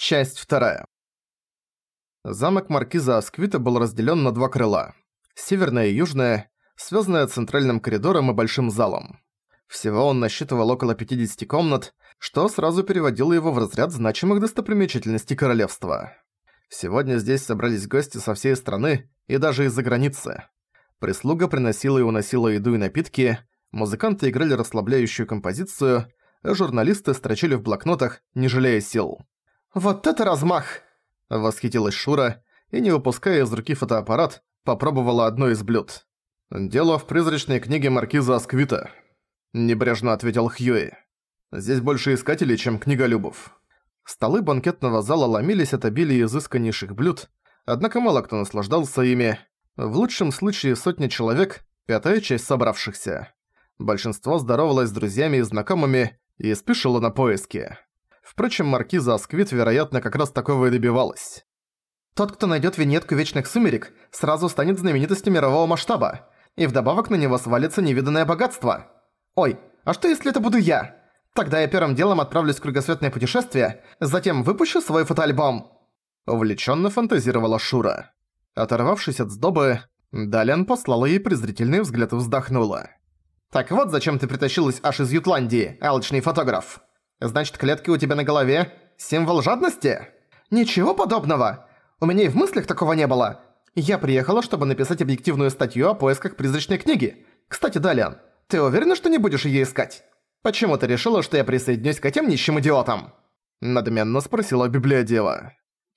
Часть вторая. Замок Маркиза Асквита был разделен на два крыла. Северное и южное, связанное центральным коридором и большим залом. Всего он насчитывал около 50 комнат, что сразу переводило его в разряд значимых достопримечательностей королевства. Сегодня здесь собрались гости со всей страны и даже из-за границы. Прислуга приносила и уносила еду и напитки, музыканты играли расслабляющую композицию, а журналисты строчили в блокнотах, не жалея сил. «Вот это размах!» – восхитилась Шура и, не выпуская из руки фотоаппарат, попробовала одно из блюд. «Дело в призрачной книге Маркиза Асквита», – небрежно ответил Хьюи. «Здесь больше искателей, чем книголюбов». Столы банкетного зала ломились от обилия изысканнейших блюд, однако мало кто наслаждался ими. В лучшем случае сотни человек, пятая часть собравшихся. Большинство здоровалось с друзьями и знакомыми и спешило на поиски. Впрочем, маркиза Асквит, вероятно, как раз такого и добивалась. Тот, кто найдет винетку Вечных Сумерек, сразу станет знаменитостью мирового масштаба, и вдобавок на него свалится невиданное богатство. Ой, а что если это буду я? Тогда я первым делом отправлюсь в кругосветное путешествие, затем выпущу свой фотоальбом. Увлеченно фантазировала Шура. Оторвавшись от сдобы, Далян послала ей презрительный взгляд и вздохнула. «Так вот зачем ты притащилась аж из Ютландии, алчный фотограф. Значит, клетки у тебя на голове – символ жадности? Ничего подобного. У меня и в мыслях такого не было. Я приехала, чтобы написать объективную статью о поисках призрачной книги. Кстати, Далиан, ты уверена, что не будешь её искать? Почему ты решила, что я присоединюсь к этим нищим идиотам? Надменно спросила библиодева.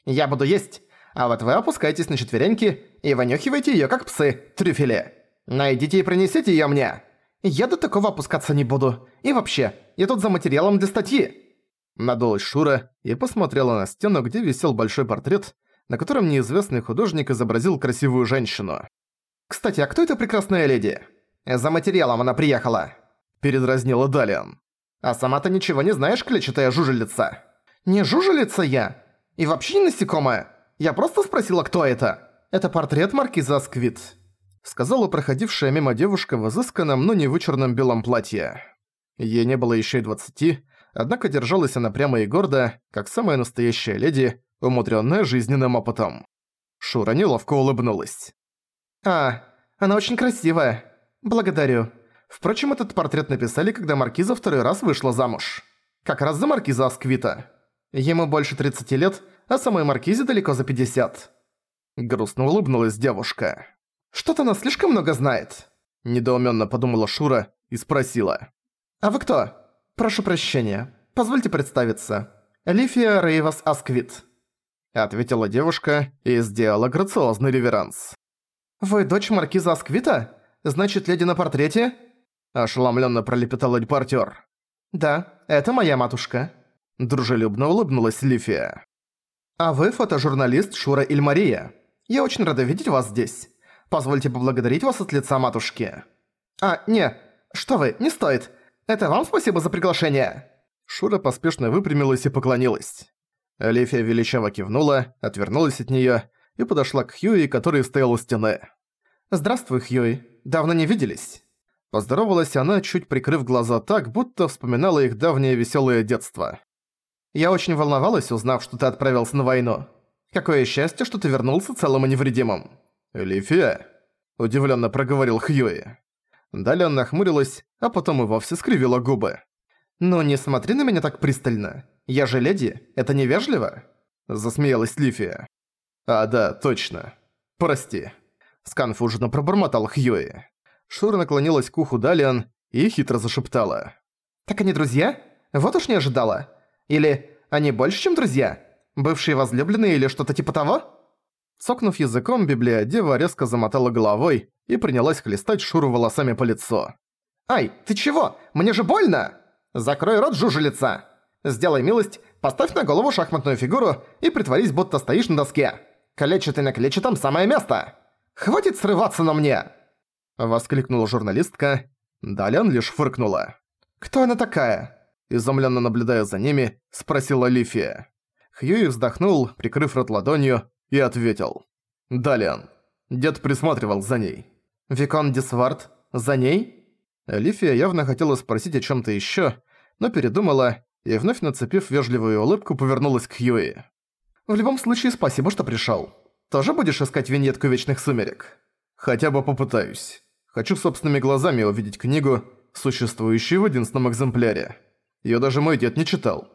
Я буду есть, а вот вы опускайтесь на четвереньки и вынюхивайте её как псы, трюфели. Найдите и принесите её мне. Я до такого опускаться не буду. И вообще, я тут за материалом для статьи». Надулась Шура и посмотрела на стену, где висел большой портрет, на котором неизвестный художник изобразил красивую женщину. «Кстати, а кто эта прекрасная леди?» «За материалом она приехала», — передразнила Далиан. «А сама-то ничего не знаешь, клетчатая жужелица?» «Не жужелица я. И вообще не насекомая. Я просто спросила, кто это. Это портрет маркиза Сквит сказала проходившая мимо девушка в изысканном, но не вычурном белом платье. Ей не было еще и двадцати, однако держалась она прямо и гордо, как самая настоящая леди, умудренная жизненным опытом. Шура неловко улыбнулась. «А, она очень красивая. Благодарю. Впрочем, этот портрет написали, когда Маркиза второй раз вышла замуж. Как раз за Маркиза Асквита. Ему больше 30 лет, а самой Маркизе далеко за 50». Грустно улыбнулась девушка. Что-то она слишком много знает. Недоуменно подумала Шура и спросила. «А вы кто?» «Прошу прощения. Позвольте представиться. Лифия Рейвас Асквит», — ответила девушка и сделала грациозный реверанс. «Вы дочь маркиза Асквита? Значит, леди на портрете?» Ошеломленно пролепетал репортер. «Да, это моя матушка», — дружелюбно улыбнулась Лифия. «А вы фотожурналист Шура Ильмария. Я очень рада видеть вас здесь. Позвольте поблагодарить вас от лица матушки». «А, не, что вы, не стоит. Это вам спасибо за приглашение». Шура поспешно выпрямилась и поклонилась. Алифия величаво кивнула, отвернулась от неё и подошла к Хьюи, который стоял у стены. «Здравствуй, Хьюи. Давно не виделись». Поздоровалась она, чуть прикрыв глаза так, будто вспоминала их давнее весёлое детство. «Я очень волновалась, узнав, что ты отправился на войну. Какое счастье, что ты вернулся целым и невредимым. «Лифия?» – удивленно проговорил Хьюи. Далее нахмурилась, а потом и вовсе скривила губы. «Ну не смотри на меня так пристально. Я же леди, это невежливо?» – засмеялась Лифия. «А, да, точно. Прости». Сканфуженно пробормотал Хьюи. Шура наклонилась к уху Далиан и хитро зашептала. «Так они друзья? Вот уж не ожидала. Или они больше, чем друзья? Бывшие возлюбленные или что-то типа того?» Цокнув языком, библиодева резко замотала головой и принялась хлестать Шуру волосами по лицу. «Ай, ты чего? Мне же больно! Закрой рот, жужелица! Сделай милость, поставь на голову шахматную фигуру и притворись, будто стоишь на доске. Клетчатый на клетчатом самое место! Хватит срываться на мне!» Воскликнула журналистка. Далян лишь фыркнула. «Кто она такая?» Изумленно наблюдая за ними, спросила Лифия. Хьюи вздохнул, прикрыв рот ладонью, и ответил. «Далиан, дед присматривал за ней». «Викон Дисвард? За ней?» Лифия явно хотела спросить о чем то еще, но передумала и, вновь нацепив вежливую улыбку, повернулась к Хьюи. В любом случае, спасибо, что пришёл. Тоже будешь искать виньетку Вечных Сумерек? Хотя бы попытаюсь. Хочу собственными глазами увидеть книгу, существующую в единственном экземпляре. Её даже мой дед не читал.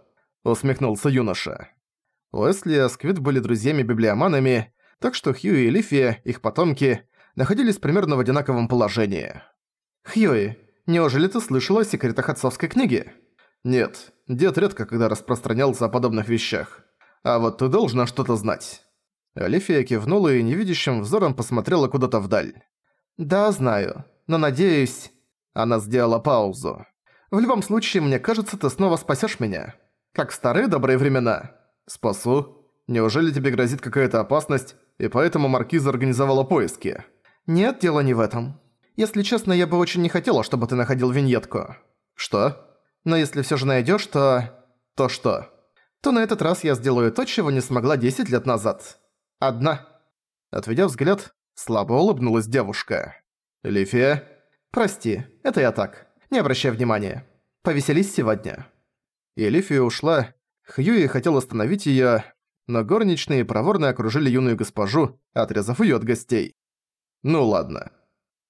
Усмехнулся юноша. Уэсли и Асквит были друзьями-библиоманами, так что Хьюи и Лифия, их потомки, находились примерно в одинаковом положении. «Хьюи, неужели ты слышала о секретах отцовской книги?» «Нет, дед редко когда распространялся о подобных вещах. А вот ты должна что-то знать». Алифия кивнула и невидящим взором посмотрела куда-то вдаль. «Да, знаю. Но надеюсь...» Она сделала паузу. «В любом случае, мне кажется, ты снова спасёшь меня. Как в старые добрые времена». «Спасу? Неужели тебе грозит какая-то опасность, и поэтому Маркиза организовала поиски?» «Нет, дело не в этом. Если честно, я бы очень не хотела, чтобы ты находил виньетку». «Что?» «Но если всё же найдёшь, то...» «То что?» «То на этот раз я сделаю то, чего не смогла 10 лет назад». Одна. Отведя взгляд, слабо улыбнулась девушка. «Лифия?» «Прости, это я так. Не обращай внимания. Повеселись сегодня». И Лифия ушла. Хьюи хотел остановить её, но горничные проворно окружили юную госпожу, отрезав её от гостей. «Ну ладно».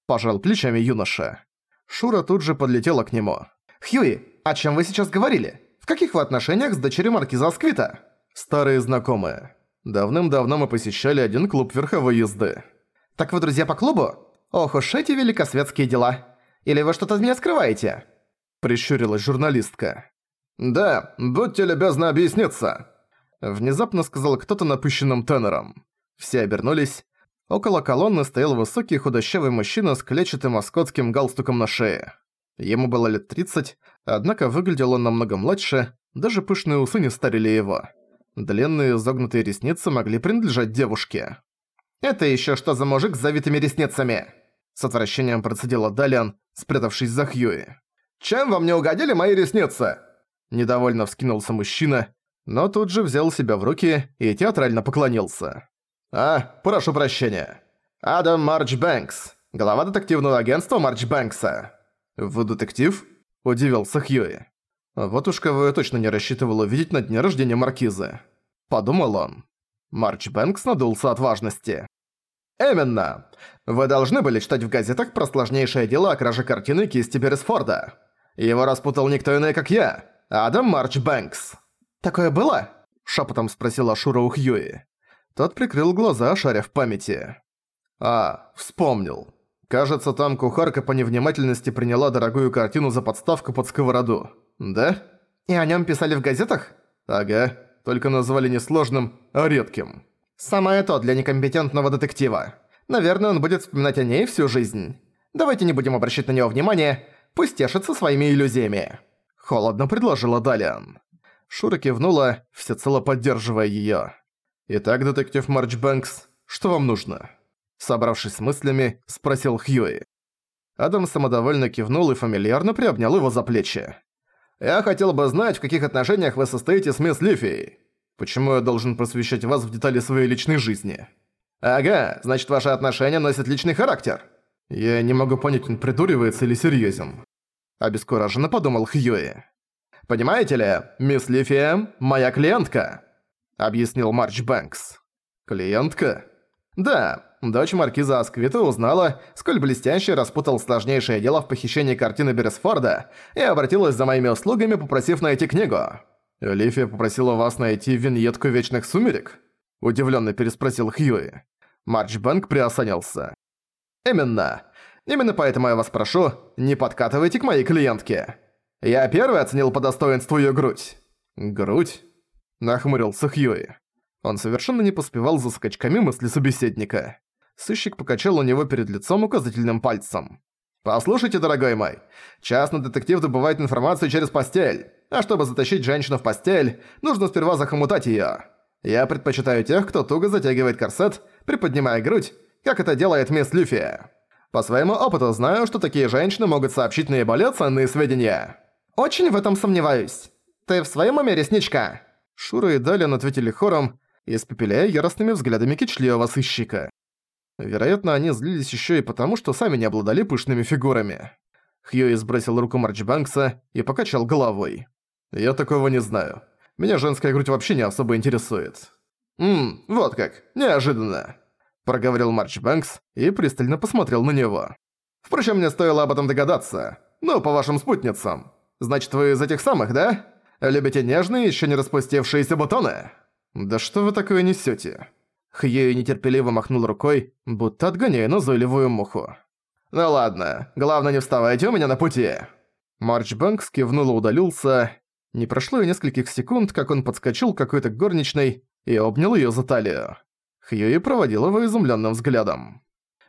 Пожал плечами юноша. Шура тут же подлетела к нему. «Хьюи, о чем вы сейчас говорили? В каких вы отношениях с дочерью маркиза Асквита?» «Старые знакомые. Давным-давно мы посещали один клуб верховой езды. «Так вы друзья по клубу? Ох уж эти великосветские дела. Или вы что-то от меня скрываете?» Прищурилась журналистка. «Да, будьте любезны объясниться!» Внезапно сказал кто-то напыщенным тенором. Все обернулись. Около колонны стоял высокий худощавый мужчина с клетчатым маскотским галстуком на шее. Ему было лет 30, однако выглядел он намного младше, даже пышные усы не старили его. Длинные загнутые ресницы могли принадлежать девушке. «Это ещё что за мужик с завитыми ресницами?» С отвращением процедила Далиан, спрятавшись за Хьюи. «Чем вам не угодили мои ресницы?» Недовольно вскинулся мужчина, но тут же взял себя в руки и театрально поклонился. «А, прошу прощения. Адам Марч Бэнкс, глава детективного агентства Марч Бэнкса». «Вы детектив?» – удивился Хьюи. Вот уж кого я точно не рассчитывал увидеть на дне рождения Маркизы. Подумал он. Марч Бэнкс надулся от важности. «Именно! Вы должны были читать в газетах про сложнейшее дело о краже картины кисти Бересфорда. Его распутал никто иной, как я, Адам Марч Бэнкс». «Такое было?» – шепотом спросила Шура у Хьюи. Тот прикрыл глаза, шаря в памяти. «А, вспомнил. Кажется, там кухарка по невнимательности приняла дорогую картину за подставку под сковороду. Да? И о нём писали в газетах? Ага, только назвали не сложным, а редким. Самое то для некомпетентного детектива. Наверное, он будет вспоминать о ней всю жизнь. Давайте не будем обращать на него внимания, пусть тешится своими иллюзиями. Холодно предложила Далиан. Шура кивнула, всецело поддерживая её. «Итак, детектив Марч Бэнкс, что вам нужно?» Собравшись с мыслями, спросил Хьюи. Адам самодовольно кивнул и фамильярно приобнял его за плечи. Я хотел бы знать, в каких отношениях вы состоите с мисс Лифией. Почему я должен просвещать вас в детали своей личной жизни? Ага, значит, ваши отношения носят личный характер. Я не могу понять, он придуривается или серьезен. Обескураженно подумал Хьюи. Понимаете ли, мисс Лифия – моя клиентка, объяснил Марч Бэнкс. Клиентка? Да, дочь маркиза Асквита узнала, сколь блестяще распутал сложнейшее дело в похищении картины Бересфорда и обратилась за моими услугами, попросив найти книгу. «Олифия попросила вас найти виньетку Вечных Сумерек?» Удивленно переспросил Хьюи. Марчбанк приосанился. «Именно. Именно поэтому я вас прошу, не подкатывайте к моей клиентке. Я первый оценил по достоинству ее грудь». «Грудь?» Нахмурился Хьюи. Он совершенно не поспевал за скачками мысли собеседника. Сыщик покачал у него перед лицом указательным пальцем. «Послушайте, дорогой мой, частный детектив добывает информацию через постель, а чтобы затащить женщину в постель, нужно сперва захомутать её. Я предпочитаю тех, кто туго затягивает корсет, приподнимая грудь, как это делает мисс Люфия. По своему опыту знаю, что такие женщины могут сообщить наиболее ценные сведения». «Очень в этом сомневаюсь. Ты в своём уме, ресничка?» Шура и Далин ответили хором, испепеляя яростными взглядами кичливого сыщика. Вероятно, они злились ещё и потому, что сами не обладали пышными фигурами. Хьюи сбросил руку Марчбанкса и покачал головой. «Я такого не знаю. Меня женская грудь вообще не особо интересует». «Ммм, вот как, неожиданно», — проговорил Марч Бэнкс и пристально посмотрел на него. «Впрочем, мне стоило об этом догадаться. Ну, по вашим спутницам. Значит, вы из этих самых, да? Любите нежные, еще не распустившиеся бутоны?» «Да что вы такое несете? Хьюи нетерпеливо махнул рукой, будто отгоняя назойливую муху. «Ну ладно, главное не вставайте у меня на пути!» Марч Бэнкс кивнул и удалился. Не прошло и нескольких секунд, как он подскочил к какой-то горничной и обнял её за талию. Хьюи проводил его изумлённым взглядом.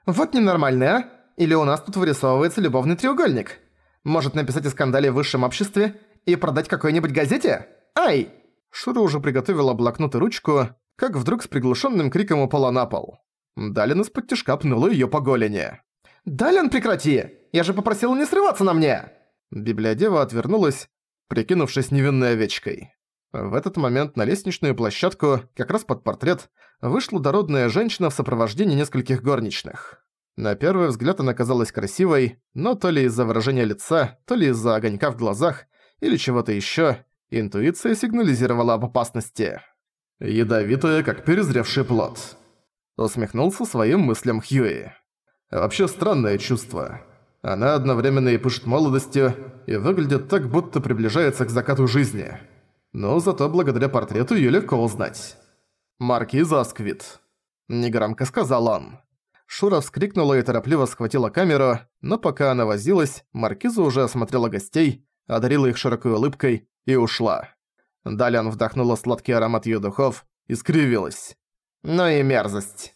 «Вот ненормальный, а? Или у нас тут вырисовывается любовный треугольник? Может написать о скандале в высшем обществе и продать какой-нибудь газете? Ай!» Шура уже приготовила блокнот и ручку, как вдруг с приглушенным криком упала на пол. Далин из-под тяжка пнула её по голени. «Далин, прекрати! Я же попросила не срываться на мне!» Библиодева отвернулась, прикинувшись невинной овечкой. В этот момент на лестничную площадку, как раз под портрет, вышла дородная женщина в сопровождении нескольких горничных. На первый взгляд она казалась красивой, но то ли из-за выражения лица, то ли из-за огонька в глазах, или чего-то ещё, интуиция сигнализировала об опасности. «Ядовитая, как перезревший плод», — усмехнулся своим мыслям Хьюи. «Вообще странное чувство. Она одновременно и пышет молодостью, и выглядит так, будто приближается к закату жизни. Но зато благодаря портрету её легко узнать. Маркиза Асквит», — негромко сказал он. Шура вскрикнула и торопливо схватила камеру, но пока она возилась, Маркиза уже осмотрела гостей, одарила их широкой улыбкой и ушла. Далее он вдохнула сладкий аромат её духов и скривилась. «Ну и мерзость».